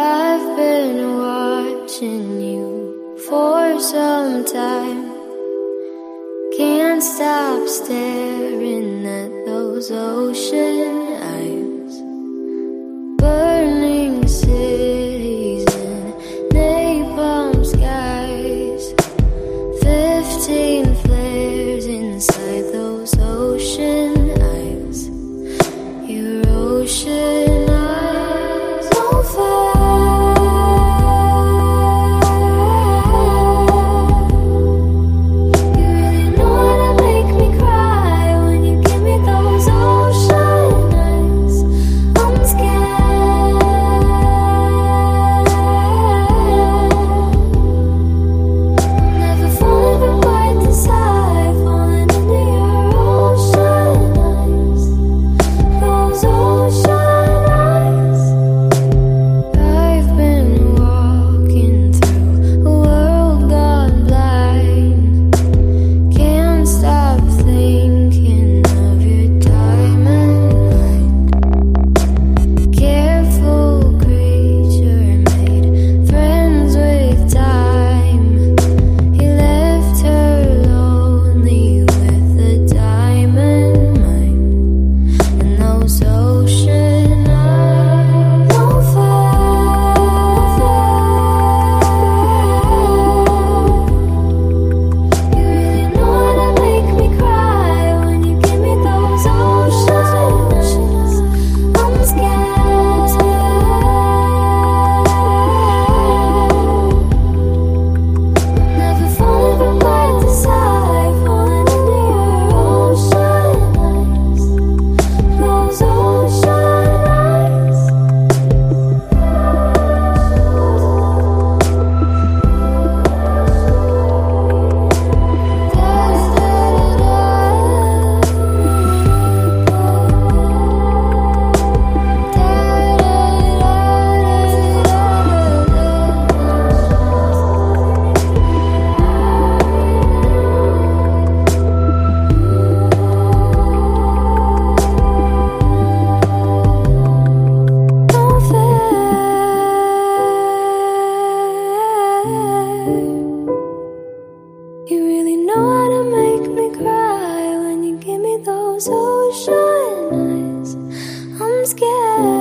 I've been watching you for some time. Can't stop staring at those oceans. so ocean eyes. I'm scared.